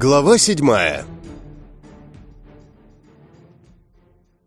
Глава седьмая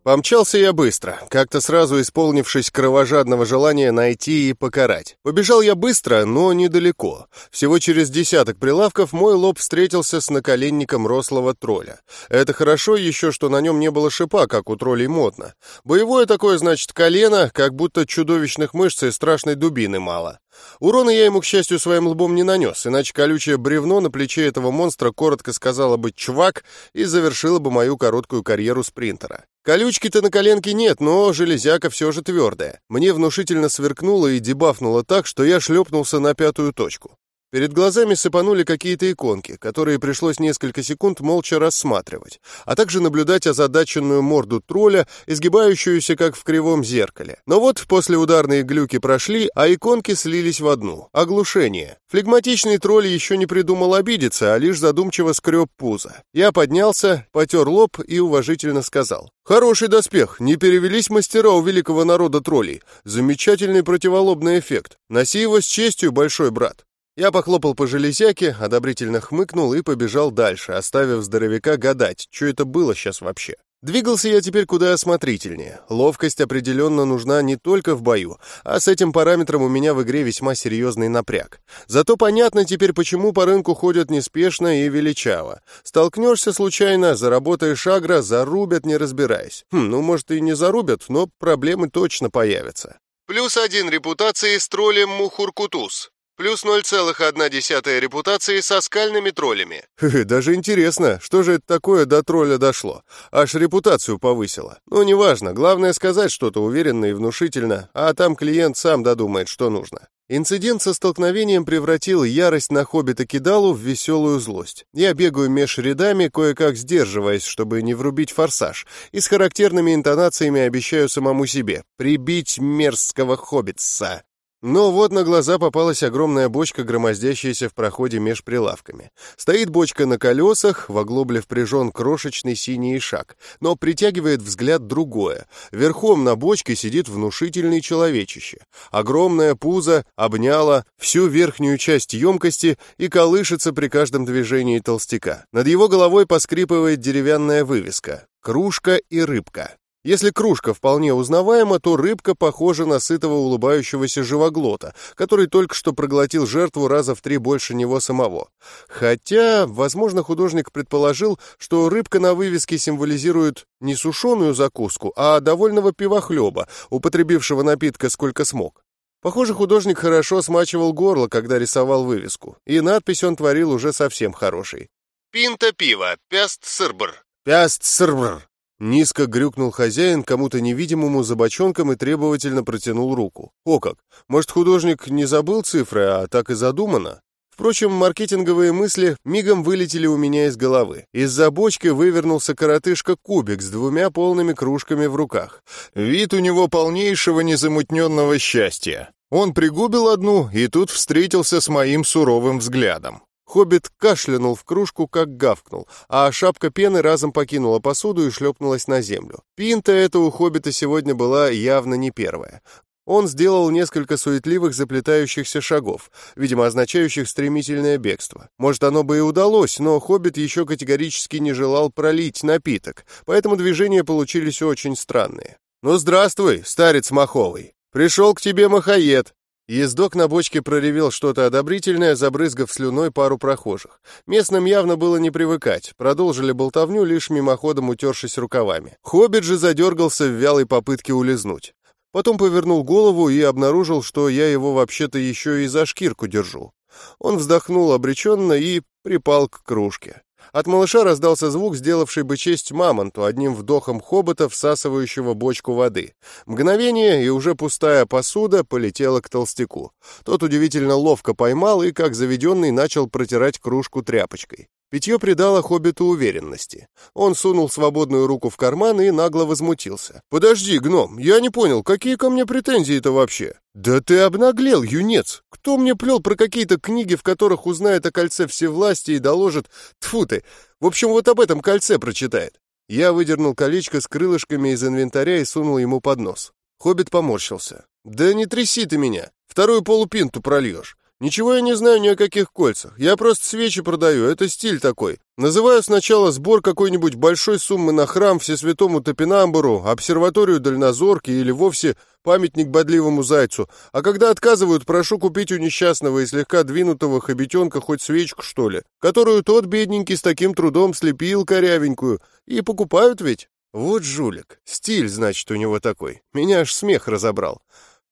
Помчался я быстро, как-то сразу исполнившись кровожадного желания найти и покарать. Побежал я быстро, но недалеко. Всего через десяток прилавков мой лоб встретился с наколенником рослого тролля. Это хорошо еще, что на нем не было шипа, как у троллей модно. Боевое такое, значит, колено, как будто чудовищных мышц и страшной дубины мало. Урона я ему, к счастью, своим лбом не нанес, иначе колючее бревно на плече этого монстра коротко сказала бы «чувак» и завершило бы мою короткую карьеру спринтера. Колючки-то на коленке нет, но железяка все же твердая. Мне внушительно сверкнуло и дебафнуло так, что я шлепнулся на пятую точку. Перед глазами сыпанули какие-то иконки, которые пришлось несколько секунд молча рассматривать, а также наблюдать озадаченную морду тролля, изгибающуюся как в кривом зеркале. Но вот после ударные глюки прошли, а иконки слились в одну — оглушение. Флегматичный тролль еще не придумал обидеться, а лишь задумчиво скреб пузо. Я поднялся, потер лоб и уважительно сказал. «Хороший доспех, не перевелись мастера у великого народа троллей. Замечательный противолобный эффект. Носи его с честью, большой брат». Я похлопал по железяке, одобрительно хмыкнул и побежал дальше, оставив здоровяка гадать, что это было сейчас вообще. Двигался я теперь куда осмотрительнее. Ловкость определенно нужна не только в бою, а с этим параметром у меня в игре весьма серьезный напряг. Зато понятно теперь, почему по рынку ходят неспешно и величаво. Столкнешься случайно, заработаешь агро, зарубят, не разбираясь. Хм, ну, может, и не зарубят, но проблемы точно появятся. Плюс один репутации с троллем Мухуркутус. Плюс 0,1 репутации со скальными троллями. Даже интересно, что же это такое до тролля дошло? Аж репутацию повысило. Ну, неважно, главное сказать что-то уверенно и внушительно, а там клиент сам додумает, что нужно. Инцидент со столкновением превратил ярость на хоббита Кидалу в веселую злость. Я бегаю меж рядами, кое-как сдерживаясь, чтобы не врубить форсаж, и с характерными интонациями обещаю самому себе «прибить мерзкого хоббитса». Но вот на глаза попалась огромная бочка, громоздящаяся в проходе меж прилавками. Стоит бочка на колесах, в оглобле впряжен крошечный синий шаг, но притягивает взгляд другое. Верхом на бочке сидит внушительный человечище. Огромное пузо обняло всю верхнюю часть емкости и колышется при каждом движении толстяка. Над его головой поскрипывает деревянная вывеска «Кружка и рыбка». Если кружка вполне узнаваема, то рыбка похожа на сытого улыбающегося живоглота, который только что проглотил жертву раза в три больше него самого. Хотя, возможно, художник предположил, что рыбка на вывеске символизирует не сушеную закуску, а довольного пивохлеба, употребившего напитка сколько смог. Похоже, художник хорошо смачивал горло, когда рисовал вывеску, и надпись он творил уже совсем хороший. «Пинта пива, пяст сырбр». «Пяст сырбр», Низко грюкнул хозяин кому-то невидимому за бочонком и требовательно протянул руку. О как! Может, художник не забыл цифры, а так и задумано? Впрочем, маркетинговые мысли мигом вылетели у меня из головы. Из-за бочки вывернулся коротышка-кубик с двумя полными кружками в руках. Вид у него полнейшего незамутненного счастья. Он пригубил одну и тут встретился с моим суровым взглядом. Хоббит кашлянул в кружку, как гавкнул, а шапка пены разом покинула посуду и шлепнулась на землю. Пинта эта у Хоббита сегодня была явно не первая. Он сделал несколько суетливых заплетающихся шагов, видимо, означающих стремительное бегство. Может, оно бы и удалось, но Хоббит еще категорически не желал пролить напиток, поэтому движения получились очень странные. «Ну, здравствуй, старец маховый! Пришел к тебе махоед!» Ездок на бочке проревел что-то одобрительное, забрызгав слюной пару прохожих. Местным явно было не привыкать, продолжили болтовню, лишь мимоходом утершись рукавами. Хоббит же задергался в вялой попытке улизнуть. Потом повернул голову и обнаружил, что я его вообще-то еще и за шкирку держу. Он вздохнул обреченно и припал к кружке. От малыша раздался звук, сделавший бы честь мамонту, одним вдохом хобота, всасывающего бочку воды. Мгновение, и уже пустая посуда полетела к толстяку. Тот удивительно ловко поймал и, как заведенный, начал протирать кружку тряпочкой. Питье придало хоббиту уверенности. Он сунул свободную руку в карман и нагло возмутился. «Подожди, гном, я не понял, какие ко мне претензии-то вообще?» «Да ты обнаглел, юнец! Кто мне плел про какие-то книги, в которых узнает о кольце всевластия и доложит... Тфу ты! В общем, вот об этом кольце прочитает». Я выдернул колечко с крылышками из инвентаря и сунул ему под нос. Хоббит поморщился. «Да не тряси ты меня! Вторую полупинту прольешь! Ничего я не знаю ни о каких кольцах. Я просто свечи продаю, это стиль такой. Называю сначала сбор какой-нибудь большой суммы на храм Всесвятому Топинамбуру, обсерваторию Дальнозорки или вовсе памятник бодливому зайцу. А когда отказывают, прошу купить у несчастного и слегка двинутого хобитенка хоть свечку, что ли, которую тот бедненький с таким трудом слепил корявенькую. И покупают ведь. Вот жулик. Стиль, значит, у него такой. Меня аж смех разобрал.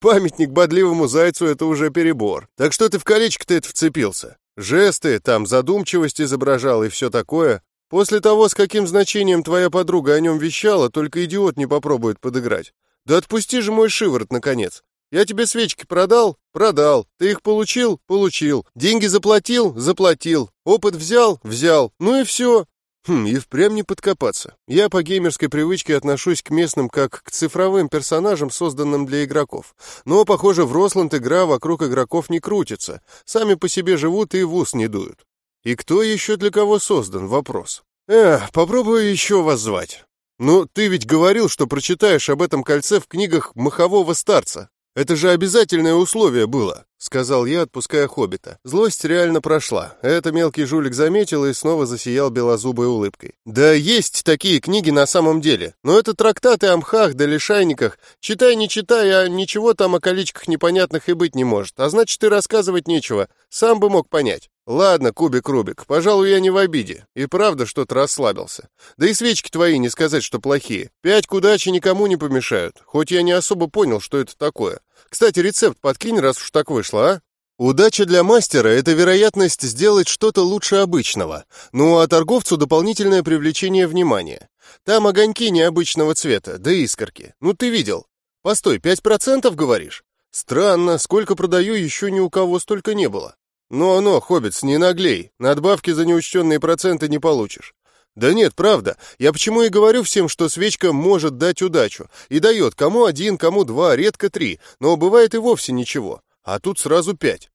Памятник бодливому зайцу — это уже перебор. Так что ты в колечко-то это вцепился? Жесты, там задумчивость изображал и все такое. После того, с каким значением твоя подруга о нем вещала, только идиот не попробует подыграть. Да отпусти же мой шиворот, наконец. Я тебе свечки продал? Продал. Ты их получил? Получил. Деньги заплатил? Заплатил. Опыт взял? Взял. Ну и все. Хм, и впрямь не подкопаться. Я по геймерской привычке отношусь к местным как к цифровым персонажам, созданным для игроков. Но, похоже, в Росланд игра вокруг игроков не крутится. Сами по себе живут и в ус не дуют. И кто еще для кого создан? Вопрос. Эх, попробую еще вас звать. Ну, ты ведь говорил, что прочитаешь об этом кольце в книгах махового старца. Это же обязательное условие было. — сказал я, отпуская хоббита. Злость реально прошла. Это мелкий жулик заметил и снова засиял белозубой улыбкой. «Да есть такие книги на самом деле. Но это трактаты о мхах да лишайниках. Читай, не читай, а ничего там о количках непонятных и быть не может. А значит, и рассказывать нечего. Сам бы мог понять». «Ладно, кубик-рубик, пожалуй, я не в обиде. И правда что-то расслабился. Да и свечки твои, не сказать, что плохие. Пять к удаче никому не помешают, хоть я не особо понял, что это такое. Кстати, рецепт подкинь, раз уж так вышло, а? Удача для мастера — это вероятность сделать что-то лучше обычного, ну а торговцу дополнительное привлечение внимания. Там огоньки необычного цвета, да искорки. Ну ты видел. Постой, пять процентов говоришь? Странно, сколько продаю, еще ни у кого столько не было. «Ну-ну, хоббитс, не наглей, надбавки за неучтенные проценты не получишь». «Да нет, правда. Я почему и говорю всем, что свечка может дать удачу. И дает кому один, кому два, редко три, но бывает и вовсе ничего. А тут сразу пять.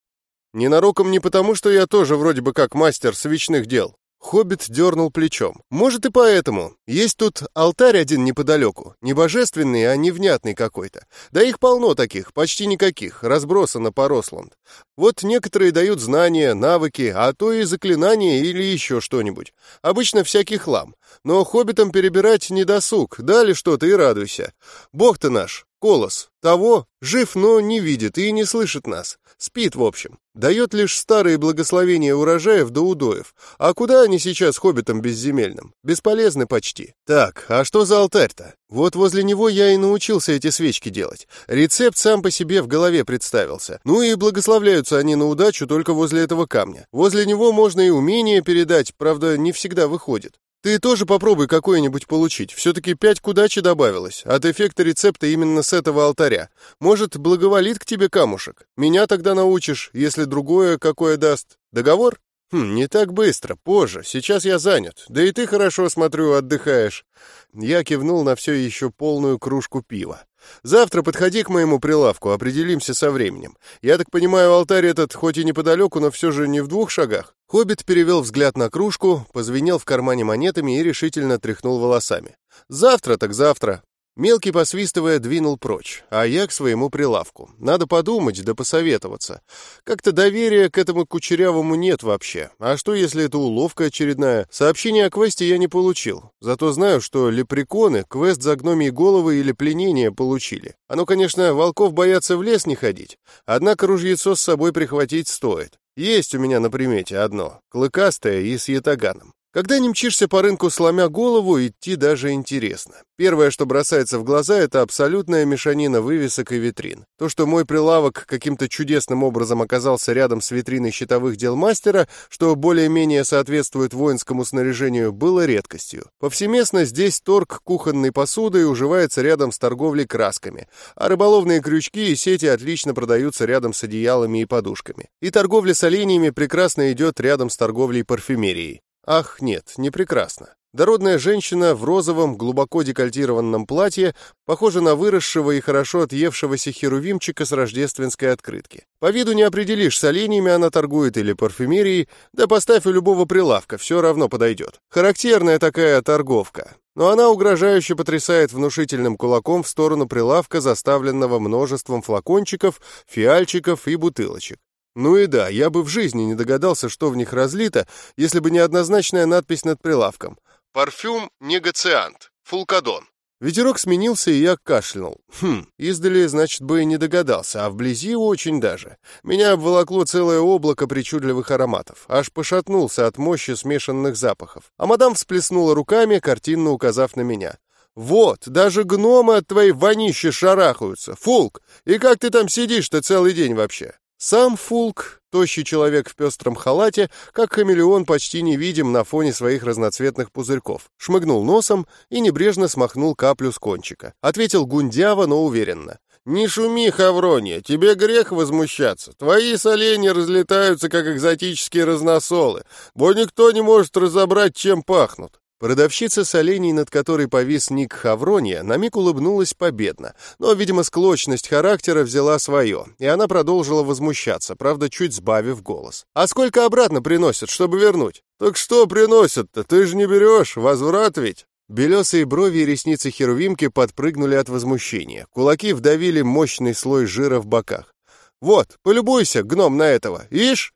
Ненароком не потому, что я тоже вроде бы как мастер свечных дел. Хоббит дернул плечом. «Может, и поэтому. Есть тут алтарь один неподалеку. Не божественный, а невнятный какой-то. Да их полно таких, почти никаких, разбросано по Росланд. Вот некоторые дают знания, навыки, а то и заклинания или еще что-нибудь. Обычно всякий хлам. Но хоббитам перебирать не досуг, дали что-то и радуйся. Бог ты наш, Колос, того, жив, но не видит и не слышит нас. Спит, в общем. Дает лишь старые благословения урожаев до удоев. А куда они сейчас хоббитам безземельным? Бесполезны почти. Так, а что за алтарь-то? Вот возле него я и научился эти свечки делать. Рецепт сам по себе в голове представился. Ну и благословляются они на удачу только возле этого камня. Возле него можно и умение передать, правда, не всегда выходит. Ты тоже попробуй какое-нибудь получить. Все-таки пять к удаче добавилось. От эффекта рецепта именно с этого алтаря. Может, благоволит к тебе камушек? Меня тогда научишь, если другое какое даст. Договор? Хм, не так быстро, позже. Сейчас я занят. Да и ты хорошо, смотрю, отдыхаешь. Я кивнул на все еще полную кружку пива. Завтра подходи к моему прилавку, определимся со временем. Я так понимаю, алтарь этот хоть и неподалеку, но все же не в двух шагах?» Хоббит перевел взгляд на кружку, позвенел в кармане монетами и решительно тряхнул волосами. «Завтра так завтра. Мелкий, посвистывая, двинул прочь, а я к своему прилавку. Надо подумать да посоветоваться. Как-то доверия к этому кучерявому нет вообще. А что, если это уловка очередная? Сообщение о квесте я не получил. Зато знаю, что лепреконы квест за гномии головы или пленение получили. Оно, конечно, волков боятся в лес не ходить, однако ружьецо с собой прихватить стоит. Есть у меня на примете одно, клыкастое и с ятаганом. Когда не мчишься по рынку, сломя голову, идти даже интересно. Первое, что бросается в глаза, это абсолютная мешанина вывесок и витрин. То, что мой прилавок каким-то чудесным образом оказался рядом с витриной щитовых дел мастера, что более-менее соответствует воинскому снаряжению, было редкостью. Повсеместно здесь торг кухонной посудой уживается рядом с торговлей красками, а рыболовные крючки и сети отлично продаются рядом с одеялами и подушками. И торговля с оленями прекрасно идет рядом с торговлей парфюмерией. Ах, нет, не прекрасно. Дородная женщина в розовом, глубоко декольтированном платье похожа на выросшего и хорошо отъевшегося херувимчика с рождественской открытки. По виду не определишь, с оленями она торгует или парфюмерией, да поставь у любого прилавка, все равно подойдет. Характерная такая торговка. Но она угрожающе потрясает внушительным кулаком в сторону прилавка, заставленного множеством флакончиков, фиальчиков и бутылочек. Ну и да, я бы в жизни не догадался, что в них разлито, если бы не однозначная надпись над прилавком. Парфюм негациант. Фулкадон. Ветерок сменился, и я кашлянул. Хм, издали, значит, бы и не догадался, а вблизи очень даже. Меня обволокло целое облако причудливых ароматов. Аж пошатнулся от мощи смешанных запахов. А мадам всплеснула руками, картинно указав на меня. «Вот, даже гномы от твоей вонищи шарахаются. Фулк, и как ты там сидишь-то целый день вообще?» Сам Фулк, тощий человек в пестром халате, как хамелеон почти невидим на фоне своих разноцветных пузырьков, шмыгнул носом и небрежно смахнул каплю с кончика. Ответил гундяво, но уверенно. «Не шуми, Хаврония, тебе грех возмущаться. Твои соленья разлетаются, как экзотические разносолы, бо никто не может разобрать, чем пахнут. Продавщица солений, над которой повис ник Хаврония, на миг улыбнулась победно, но, видимо, склочность характера взяла свое, и она продолжила возмущаться, правда, чуть сбавив голос. «А сколько обратно приносят, чтобы вернуть?» «Так что приносят-то? Ты же не берешь, возврат ведь!» Белесые брови и ресницы Херувимки подпрыгнули от возмущения. Кулаки вдавили мощный слой жира в боках. «Вот, полюбуйся, гном, на этого! Ишь,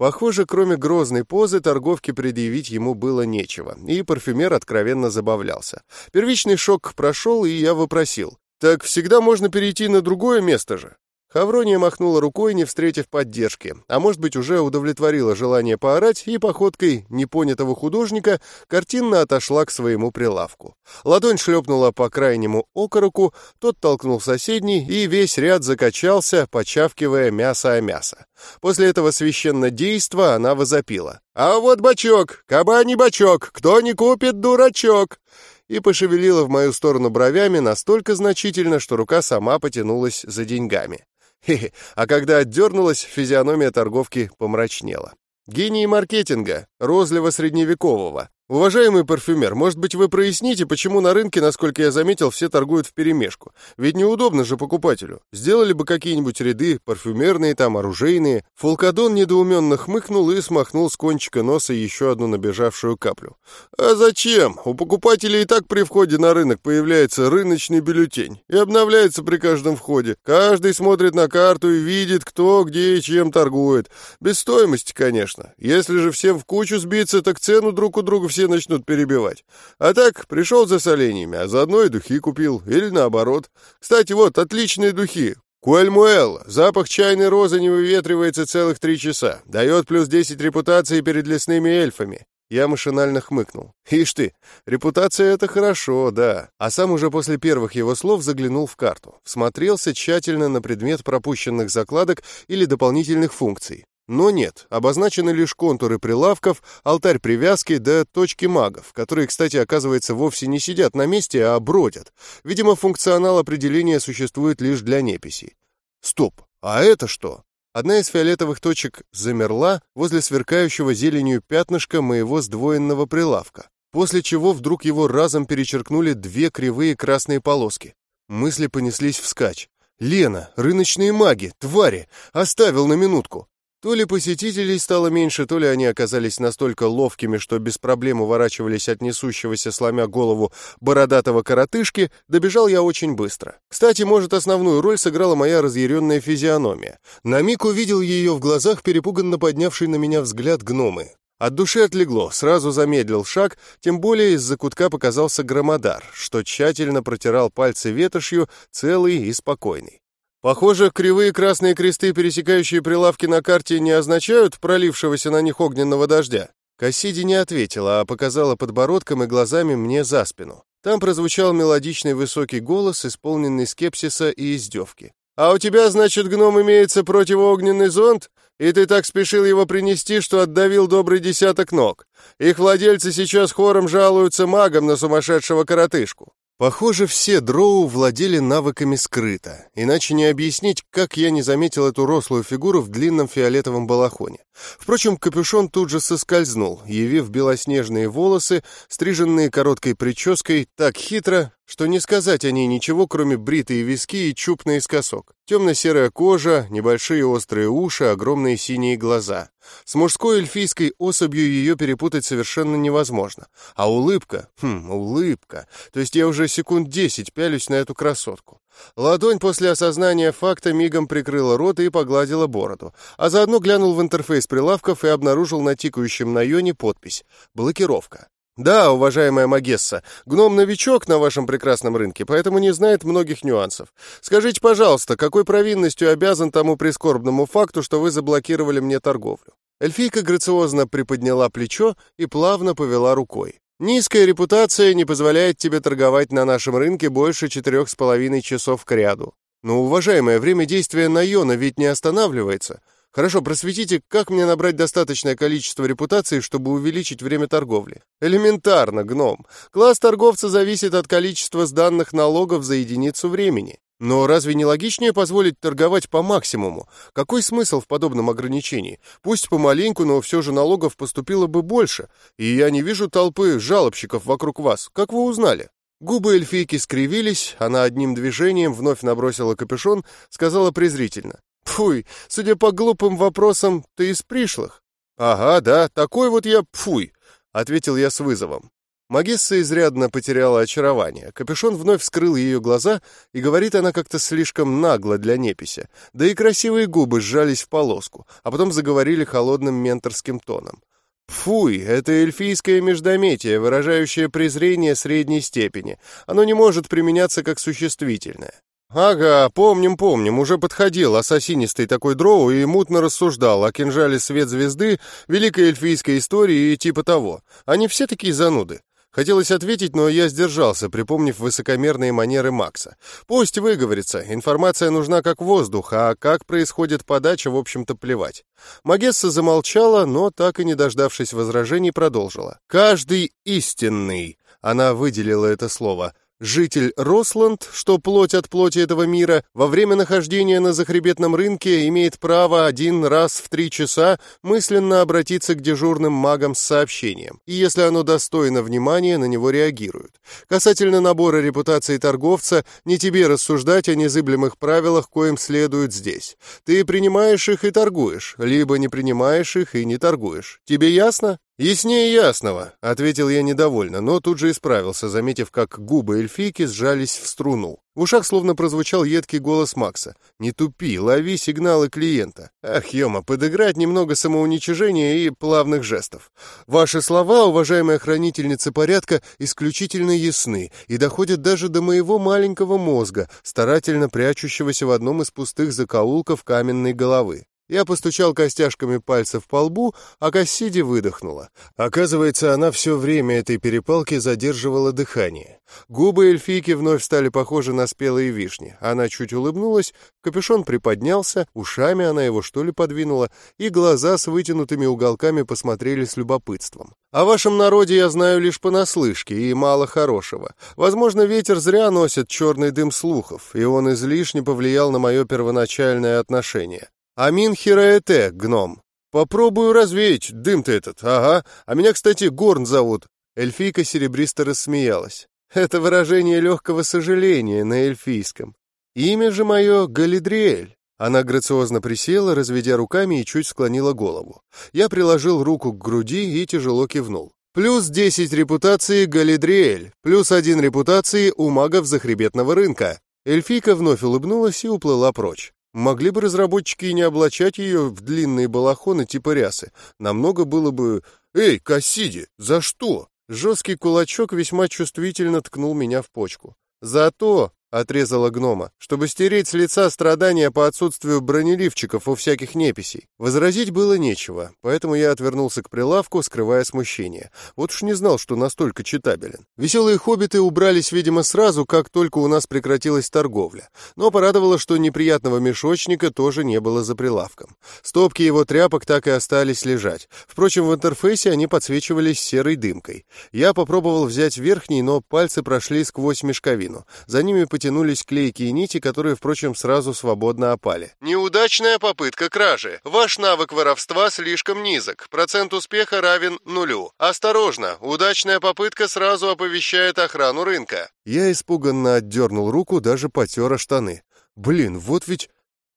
Похоже, кроме грозной позы, торговке предъявить ему было нечего, и парфюмер откровенно забавлялся. Первичный шок прошел, и я вопросил. «Так всегда можно перейти на другое место же?» Хаврония махнула рукой, не встретив поддержки, а может быть уже удовлетворила желание поорать и походкой непонятого художника картинно отошла к своему прилавку. Ладонь шлепнула по крайнему окороку, тот толкнул соседний, и весь ряд закачался, почавкивая мясо о мясо. После этого священного действа она возопила. «А вот бачок! Кабаний бачок! Кто не купит, дурачок!» и пошевелила в мою сторону бровями настолько значительно, что рука сама потянулась за деньгами. Хе-хе, а когда отдернулась, физиономия торговки помрачнела. Гений маркетинга, розлива средневекового. «Уважаемый парфюмер, может быть, вы проясните, почему на рынке, насколько я заметил, все торгуют вперемешку? Ведь неудобно же покупателю. Сделали бы какие-нибудь ряды, парфюмерные там, оружейные». Фулкадон недоуменно хмыкнул и смахнул с кончика носа еще одну набежавшую каплю. «А зачем? У покупателей и так при входе на рынок появляется рыночный бюллетень и обновляется при каждом входе. Каждый смотрит на карту и видит, кто, где и чем торгует. Без стоимости, конечно. Если же всем в кучу сбиться, так цену друг у друга все начнут перебивать. А так, пришел за соленьями, а заодно и духи купил. Или наоборот. Кстати, вот, отличные духи. Куэльмуэл. Запах чайной розы не выветривается целых три часа. Дает плюс десять репутации перед лесными эльфами. Я машинально хмыкнул. Ишь ты, репутация — это хорошо, да. А сам уже после первых его слов заглянул в карту. Всмотрелся тщательно на предмет пропущенных закладок или дополнительных функций. Но нет, обозначены лишь контуры прилавков, алтарь привязки да точки магов, которые, кстати, оказывается, вовсе не сидят на месте, а бродят. Видимо, функционал определения существует лишь для неписей. Стоп, а это что? Одна из фиолетовых точек замерла возле сверкающего зеленью пятнышка моего сдвоенного прилавка, после чего вдруг его разом перечеркнули две кривые красные полоски. Мысли понеслись вскачь. «Лена, рыночные маги, твари! Оставил на минутку!» То ли посетителей стало меньше, то ли они оказались настолько ловкими, что без проблем уворачивались от несущегося, сломя голову, бородатого коротышки, добежал я очень быстро. Кстати, может, основную роль сыграла моя разъяренная физиономия. На миг увидел ее в глазах перепуганно поднявший на меня взгляд гномы. От души отлегло, сразу замедлил шаг, тем более из-за кутка показался громодар, что тщательно протирал пальцы ветошью, целый и спокойный. Похоже, кривые красные кресты, пересекающие прилавки на карте, не означают пролившегося на них огненного дождя. Кассиди не ответила, а показала подбородком и глазами мне за спину. Там прозвучал мелодичный высокий голос, исполненный скепсиса и издевки. «А у тебя, значит, гном имеется противоогненный зонт? И ты так спешил его принести, что отдавил добрый десяток ног. Их владельцы сейчас хором жалуются магам на сумасшедшего коротышку. Похоже, все дроу владели навыками скрыто, иначе не объяснить, как я не заметил эту рослую фигуру в длинном фиолетовом балахоне. Впрочем, капюшон тут же соскользнул, явив белоснежные волосы, стриженные короткой прической так хитро, что не сказать о ней ничего, кроме бритые виски и чуб наискосок. Темно-серая кожа, небольшие острые уши, огромные синие глаза. С мужской эльфийской особью ее перепутать совершенно невозможно. А улыбка, хм, улыбка. То есть я уже секунд десять пялюсь на эту красотку. Ладонь после осознания факта мигом прикрыла рот и погладила бороду, а заодно глянул в интерфейс прилавков и обнаружил на тикающем на Йоне подпись «Блокировка». Да, уважаемая Магесса, гном-новичок на вашем прекрасном рынке, поэтому не знает многих нюансов. Скажите, пожалуйста, какой провинностью обязан тому прискорбному факту, что вы заблокировали мне торговлю? Эльфийка грациозно приподняла плечо и плавно повела рукой. Низкая репутация не позволяет тебе торговать на нашем рынке больше четырех с половиной часов к ряду. Но, уважаемое, время действия Найона ведь не останавливается. Хорошо, просветите, как мне набрать достаточное количество репутации, чтобы увеличить время торговли? Элементарно, гном. Класс торговца зависит от количества сданных налогов за единицу времени. Но разве не логичнее позволить торговать по максимуму? Какой смысл в подобном ограничении? Пусть помаленьку, но все же налогов поступило бы больше, и я не вижу толпы жалобщиков вокруг вас. Как вы узнали? Губы эльфийки скривились, она одним движением вновь набросила капюшон, сказала презрительно. Фуй, судя по глупым вопросам, ты из пришлых. Ага, да, такой вот я пфуй, ответил я с вызовом. Магесса изрядно потеряла очарование. Капюшон вновь вскрыл ее глаза, и говорит она как-то слишком нагло для непися. Да и красивые губы сжались в полоску, а потом заговорили холодным менторским тоном. Фуй, это эльфийское междометие, выражающее презрение средней степени. Оно не может применяться как существительное. «Ага, помним, помним, уже подходил ассасинистый такой дроу и мутно рассуждал о кинжале свет звезды, великой эльфийской истории и типа того. Они все такие зануды. Хотелось ответить, но я сдержался, припомнив высокомерные манеры Макса. Пусть выговорится, информация нужна как воздух, а как происходит подача, в общем-то, плевать. Магесса замолчала, но, так и не дождавшись возражений, продолжила. «Каждый истинный», — она выделила это слово, Житель Росланд, что плоть от плоти этого мира, во время нахождения на захребетном рынке имеет право один раз в три часа мысленно обратиться к дежурным магам с сообщением, и если оно достойно внимания, на него реагируют. Касательно набора репутации торговца, не тебе рассуждать о незыблемых правилах, коим следует здесь. Ты принимаешь их и торгуешь, либо не принимаешь их и не торгуешь. Тебе ясно? «Яснее ясного», — ответил я недовольно, но тут же исправился, заметив, как губы эльфийки сжались в струну. В ушах словно прозвучал едкий голос Макса. «Не тупи, лови сигналы клиента». Ах, Йома, подыграть немного самоуничижения и плавных жестов. Ваши слова, уважаемая хранительница порядка, исключительно ясны и доходят даже до моего маленького мозга, старательно прячущегося в одном из пустых закоулков каменной головы. Я постучал костяшками пальцев по лбу, а Кассиди выдохнула. Оказывается, она все время этой перепалки задерживала дыхание. Губы эльфийки вновь стали похожи на спелые вишни. Она чуть улыбнулась, капюшон приподнялся, ушами она его что ли подвинула, и глаза с вытянутыми уголками посмотрели с любопытством. О вашем народе я знаю лишь понаслышке, и мало хорошего. Возможно, ветер зря носит черный дым слухов, и он излишне повлиял на мое первоначальное отношение. Амин Хираэте, гном. Попробую развеять дым-то этот, ага. А меня, кстати, Горн зовут. Эльфийка серебристо рассмеялась. Это выражение легкого сожаления на эльфийском. Имя же мое Галидриэль. Она грациозно присела, разведя руками и чуть склонила голову. Я приложил руку к груди и тяжело кивнул. Плюс 10 репутации Галидриэль, плюс один репутации у магов захребетного рынка. Эльфийка вновь улыбнулась и уплыла прочь. Могли бы разработчики и не облачать ее в длинные балахоны типа рясы. Намного было бы... «Эй, Кассиди, за что?» Жесткий кулачок весьма чувствительно ткнул меня в почку. «За то, — отрезала гнома, — чтобы стереть с лица страдания по отсутствию бронеливчиков у всяких неписей. Возразить было нечего, поэтому я отвернулся к прилавку, скрывая смущение. Вот уж не знал, что настолько читабелен. Веселые хоббиты убрались, видимо, сразу, как только у нас прекратилась торговля. Но порадовало, что неприятного мешочника тоже не было за прилавком. Стопки его тряпок так и остались лежать. Впрочем, в интерфейсе они подсвечивались серой дымкой. Я попробовал взять верхний, но пальцы прошли сквозь мешковину. За ними потянулись клейкие нити, которые, впрочем, сразу свободно опали. «Неудачная попытка кражи. Ваш навык воровства слишком низок. Процент успеха равен нулю. Осторожно, удачная попытка сразу оповещает охрану рынка». Я испуганно отдернул руку, даже потер штаны. «Блин, вот ведь...»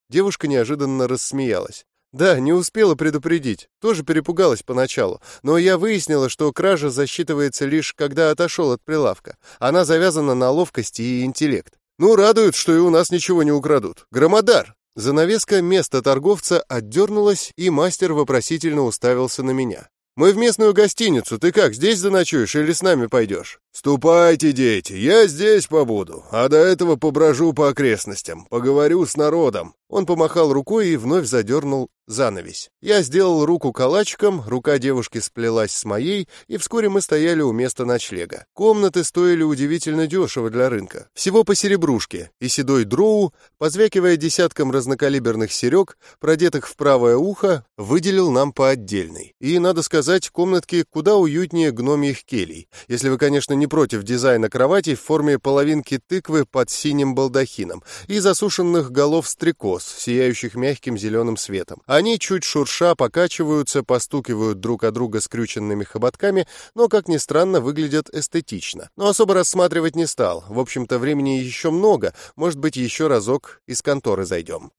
Девушка неожиданно рассмеялась. Да, не успела предупредить, тоже перепугалась поначалу, но я выяснила, что кража засчитывается лишь когда отошел от прилавка. Она завязана на ловкость и интеллект. Ну, радует, что и у нас ничего не украдут. Громодар! Занавеска места торговца отдернулась, и мастер вопросительно уставился на меня. «Мы в местную гостиницу. Ты как, здесь заночуешь или с нами пойдешь?» «Ступайте, дети, я здесь побуду, а до этого поброжу по окрестностям, поговорю с народом». Он помахал рукой и вновь задернул занавесь. Я сделал руку калачиком, рука девушки сплелась с моей, и вскоре мы стояли у места ночлега. Комнаты стоили удивительно дешево для рынка. Всего по серебрушке, и седой дроу, позвякивая десятком разнокалиберных серег, продетых в правое ухо, выделил нам по отдельной. И, надо сказать, комнатки куда уютнее гномьих келей, если вы, конечно, не против дизайна кроватей в форме половинки тыквы под синим балдахином и засушенных голов стрекоз, сияющих мягким зеленым светом. Они, чуть шурша, покачиваются, постукивают друг о друга скрюченными хоботками, но, как ни странно, выглядят эстетично. Но особо рассматривать не стал. В общем-то, времени еще много, может быть, еще разок из конторы зайдем.